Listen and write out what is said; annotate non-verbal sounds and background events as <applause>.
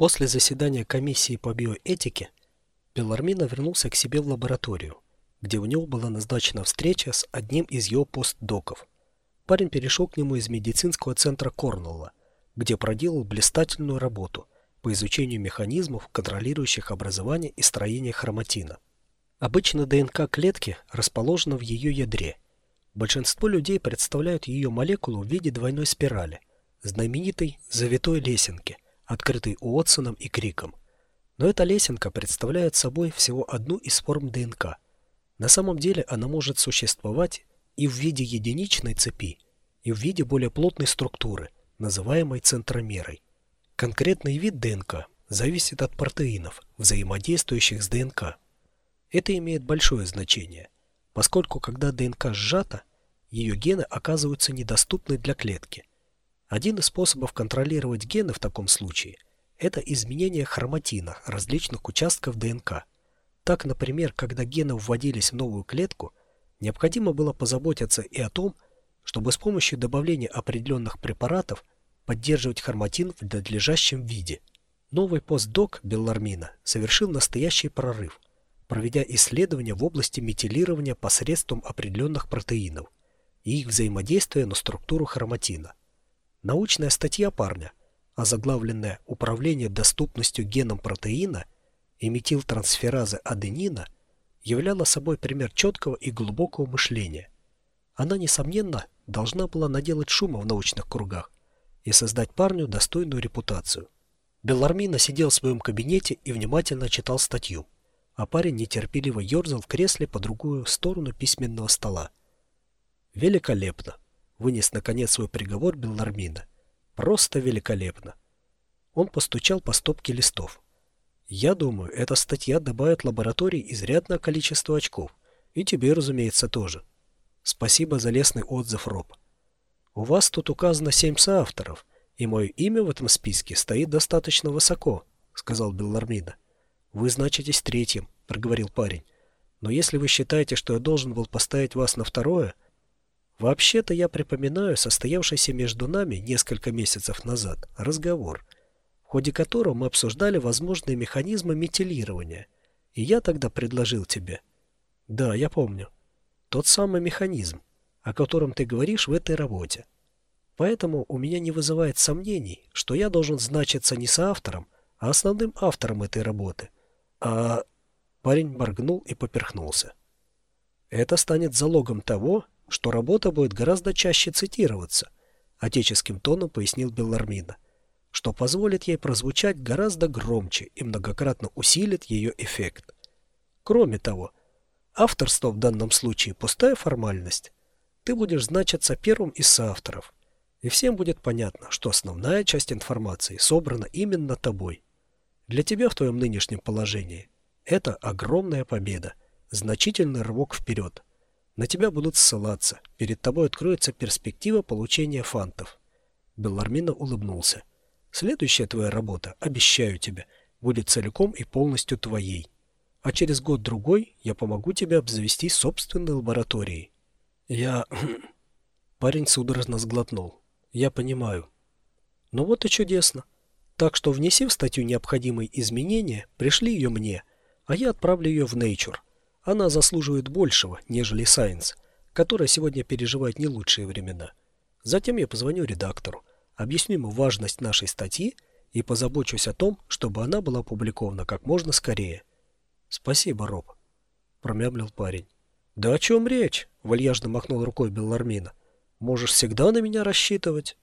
После заседания комиссии по биоэтике Белармина вернулся к себе в лабораторию, где у него была назначена встреча с одним из его постдоков. Парень перешел к нему из медицинского центра Корнелла, где проделал блистательную работу по изучению механизмов, контролирующих образование и строение хроматина. Обычно ДНК клетки расположена в ее ядре. Большинство людей представляют ее молекулу в виде двойной спирали, знаменитой завитой лесенки – открытый Уотсоном и Криком. Но эта лесенка представляет собой всего одну из форм ДНК. На самом деле она может существовать и в виде единичной цепи, и в виде более плотной структуры, называемой центромерой. Конкретный вид ДНК зависит от протеинов, взаимодействующих с ДНК. Это имеет большое значение, поскольку когда ДНК сжата, ее гены оказываются недоступны для клетки. Один из способов контролировать гены в таком случае – это изменение хроматина различных участков ДНК. Так, например, когда гены вводились в новую клетку, необходимо было позаботиться и о том, чтобы с помощью добавления определенных препаратов поддерживать хроматин в надлежащем виде. Новый постдок Беллармина совершил настоящий прорыв, проведя исследования в области метилирования посредством определенных протеинов и их взаимодействия на структуру хроматина. Научная статья парня, озаглавленная «Управление доступностью геном протеина и метилтрансферазы аденина», являла собой пример четкого и глубокого мышления. Она, несомненно, должна была наделать шума в научных кругах и создать парню достойную репутацию. Белармина сидел в своем кабинете и внимательно читал статью, а парень нетерпеливо ерзал в кресле по другую сторону письменного стола. Великолепно! Вынес наконец свой приговор Беллармина. Просто великолепно. Он постучал по стопке листов. Я думаю, эта статья добавит лаборатории изрядное количество очков. И тебе, разумеется, тоже. Спасибо за лестный отзыв, Роб. У вас тут указано семь соавторов, и мое имя в этом списке стоит достаточно высоко, сказал Беллармина. Вы значитесь третьим, проговорил парень. Но если вы считаете, что я должен был поставить вас на второе, Вообще-то я припоминаю состоявшийся между нами несколько месяцев назад разговор, в ходе которого мы обсуждали возможные механизмы метилирования, и я тогда предложил тебе. Да, я помню. Тот самый механизм, о котором ты говоришь в этой работе. Поэтому у меня не вызывает сомнений, что я должен значиться не соавтором, а основным автором этой работы. А парень моргнул и поперхнулся. Это станет залогом того, что работа будет гораздо чаще цитироваться, отеческим тоном пояснил Беллармина, что позволит ей прозвучать гораздо громче и многократно усилит ее эффект. Кроме того, авторство в данном случае пустая формальность. Ты будешь значиться первым из соавторов, и всем будет понятно, что основная часть информации собрана именно тобой. Для тебя в твоем нынешнем положении это огромная победа, значительный рывок вперед – на тебя будут ссылаться. Перед тобой откроется перспектива получения фантов. Беллармина улыбнулся. Следующая твоя работа, обещаю тебе, будет целиком и полностью твоей. А через год-другой я помогу тебе обзавестись собственной лабораторией. Я... <clears throat> Парень судорожно сглотнул. Я понимаю. Ну вот и чудесно. Так что внеси в статью необходимые изменения, пришли ее мне, а я отправлю ее в Nature. Она заслуживает большего, нежели Сайенс, которая сегодня переживает не лучшие времена. Затем я позвоню редактору, объясню ему важность нашей статьи и позабочусь о том, чтобы она была опубликована как можно скорее. Спасибо, Роб, промямлил парень. Да о чем речь? Вальяжно махнул рукой Беллармина. Можешь всегда на меня рассчитывать.